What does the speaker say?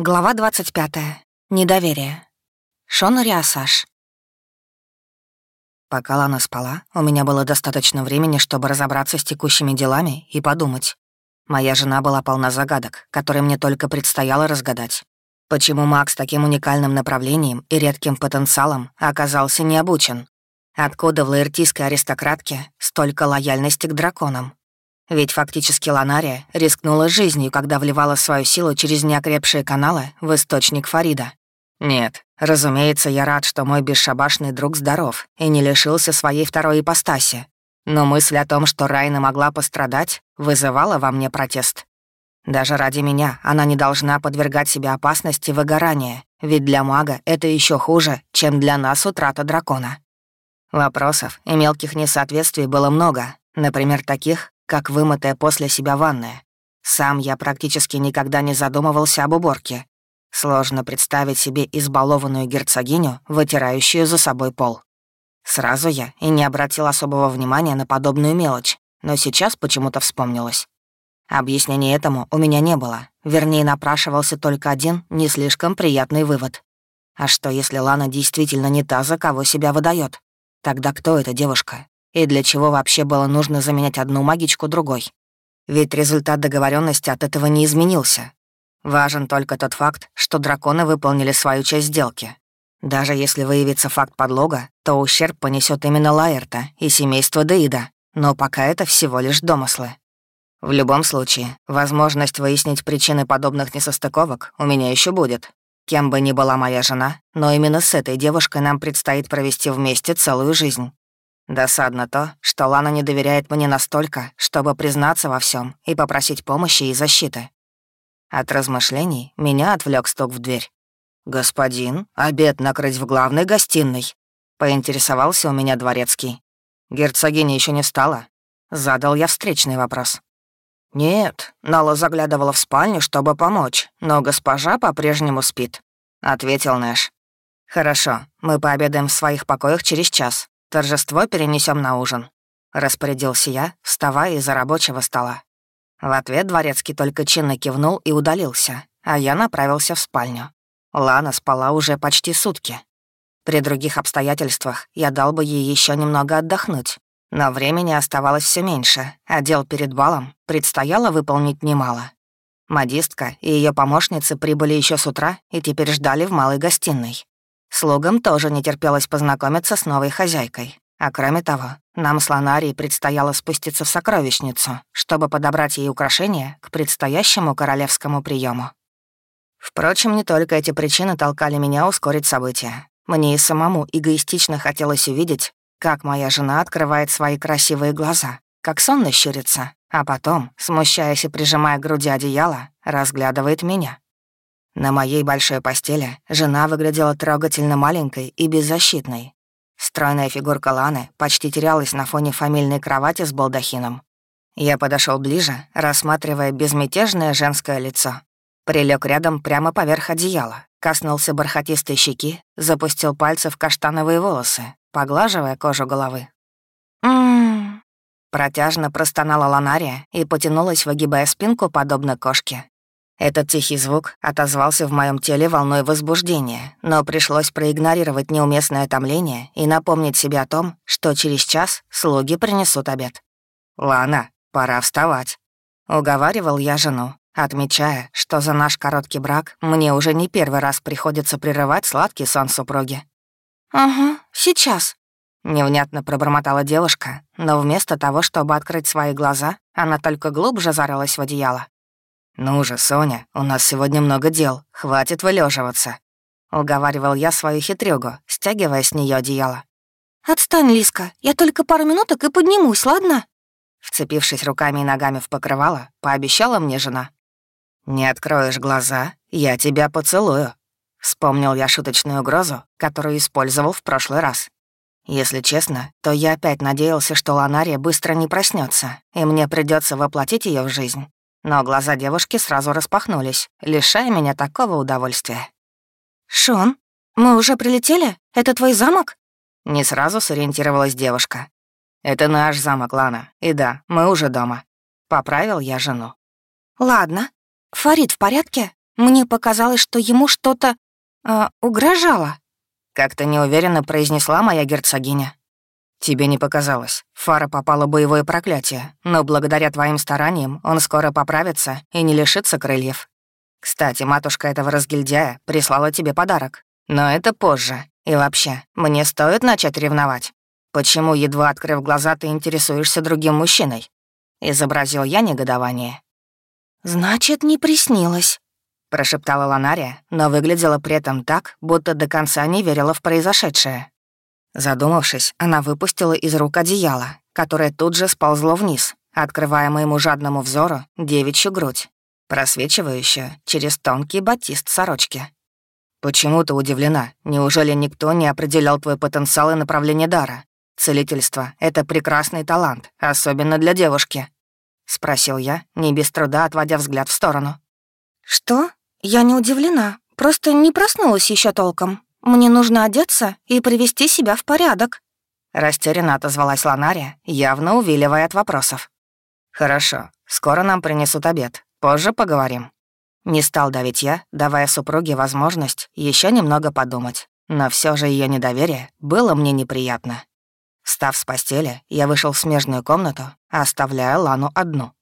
Глава 25. Недоверие. Шон Риасаш. Пока Лана спала, у меня было достаточно времени, чтобы разобраться с текущими делами и подумать. Моя жена была полна загадок, которые мне только предстояло разгадать. Почему Макс таким уникальным направлением и редким потенциалом оказался не обучен? Откуда в лаэртийской аристократке столько лояльности к драконам? Ведь фактически Ланария рискнула жизнью, когда вливала свою силу через неокрепшие каналы в источник Фарида. Нет, разумеется, я рад, что мой бесшабашный друг здоров и не лишился своей второй ипостаси. Но мысль о том, что Райна могла пострадать, вызывала во мне протест. Даже ради меня она не должна подвергать себя опасности выгорания, ведь для мага это еще хуже, чем для нас утрата дракона. Вопросов и мелких несоответствий было много, например, таких, как вымытая после себя ванная. Сам я практически никогда не задумывался об уборке. Сложно представить себе избалованную герцогиню, вытирающую за собой пол. Сразу я и не обратил особого внимания на подобную мелочь, но сейчас почему-то вспомнилось. Объяснения этому у меня не было, вернее, напрашивался только один не слишком приятный вывод. А что, если Лана действительно не та, за кого себя выдает? Тогда кто эта девушка? И для чего вообще было нужно заменять одну магичку другой? Ведь результат договоренности от этого не изменился. Важен только тот факт, что драконы выполнили свою часть сделки. Даже если выявится факт подлога, то ущерб понесет именно Лаэрта и семейство Деида, но пока это всего лишь домыслы. В любом случае, возможность выяснить причины подобных несостыковок у меня еще будет. Кем бы ни была моя жена, но именно с этой девушкой нам предстоит провести вместе целую жизнь. Досадно то, что Лана не доверяет мне настолько, чтобы признаться во всем и попросить помощи и защиты. От размышлений меня отвлек стук в дверь. «Господин, обед накрыть в главной гостиной», — поинтересовался у меня дворецкий. «Герцогиня еще не встала?» Задал я встречный вопрос. «Нет, Нала заглядывала в спальню, чтобы помочь, но госпожа по-прежнему спит», — ответил Нэш. «Хорошо, мы пообедаем в своих покоях через час. Торжество перенесем на ужин», — распорядился я, вставая из-за рабочего стола. В ответ дворецкий только чинно кивнул и удалился, а я направился в спальню. Лана спала уже почти сутки. При других обстоятельствах я дал бы ей еще немного отдохнуть, но времени оставалось все меньше, а дел перед балом предстояло выполнить немало. Модистка и ее помощницы прибыли еще с утра и теперь ждали в малой гостиной. Слугам тоже не терпелось познакомиться с новой хозяйкой. А кроме того, нам с Ланарией предстояло спуститься в сокровищницу, чтобы подобрать ей украшения к предстоящему королевскому приему. Впрочем, не только эти причины толкали меня ускорить события. Мне и самому эгоистично хотелось увидеть, как моя жена открывает свои красивые глаза, как сонно щурится, а потом, смущаясь и прижимая к груди одеяло, разглядывает меня. На моей большой постели жена выглядела трогательно маленькой и беззащитной. Стройная фигурка Ланы почти терялась на фоне фамильной кровати с балдахином. Я подошел ближе, рассматривая безмятежное женское лицо. Прилег рядом прямо поверх одеяла, коснулся бархатистой щеки, запустил пальцы в каштановые волосы, поглаживая кожу головы. «М-м-м», протяжно простонала Ланария и потянулась, выгибая спинку, подобно кошке. Этот тихий звук отозвался в моем теле волной возбуждения, но пришлось проигнорировать неуместное томление и напомнить себе о том, что через час слуги принесут обед. «Лана, пора вставать», — уговаривал я жену, отмечая, что за наш короткий брак мне уже не первый раз приходится прерывать сладкий сон супруги. «Ага, сейчас», — невнятно пробормотала девушка, но вместо того, чтобы открыть свои глаза, она только глубже зарылась в одеяло. «Ну же, Соня, у нас сегодня много дел, хватит вылеживаться. уговаривал я свою хитрюгу, стягивая с нее одеяло. «Отстань, Лиска, я только пару минуток и поднимусь, ладно?» Вцепившись руками и ногами в покрывало, пообещала мне жена. «Не откроешь глаза, я тебя поцелую», — вспомнил я шуточную угрозу, которую использовал в прошлый раз. Если честно, то я опять надеялся, что Ланария быстро не проснется, и мне придется воплотить ее в жизнь. Но глаза девушки сразу распахнулись, лишая меня такого удовольствия. «Шон, мы уже прилетели? Это твой замок?» Не сразу сориентировалась девушка. «Это наш замок, Лана. И да, мы уже дома». Поправил я жену. «Ладно. Фарид в порядке? Мне показалось, что ему что-то э, угрожало. Как-то неуверенно произнесла моя герцогиня. «Тебе не показалось. Фара попала боевое проклятие, но благодаря твоим стараниям он скоро поправится и не лишится крыльев. Кстати, матушка этого разгильдяя прислала тебе подарок. Но это позже. И вообще, мне стоит начать ревновать. Почему, едва открыв глаза, ты интересуешься другим мужчиной?» Изобразил я негодование. «Значит, не приснилось», — прошептала Ланария, но выглядела при этом так, будто до конца не верила в произошедшее. Задумавшись, она выпустила из рук одеяло, которое тут же сползло вниз, открывая моему жадному взору девичью грудь, просвечивающую через тонкий батист сорочки. «Почему ты удивлена? Неужели никто не определял твой потенциал и направление дара? Целительство — это прекрасный талант, особенно для девушки», — спросил я, не без труда отводя взгляд в сторону. «Что? Я не удивлена, просто не проснулась еще толком», мне нужно одеться и привести себя в порядок». Растерянно отозвалась Ланария, явно увиливая от вопросов. «Хорошо, скоро нам принесут обед. Позже поговорим». Не стал давить я, давая супруге возможность еще немного подумать. Но все же ее недоверие было мне неприятно. Встав с постели, я вышел в смежную комнату, оставляя Лану одну.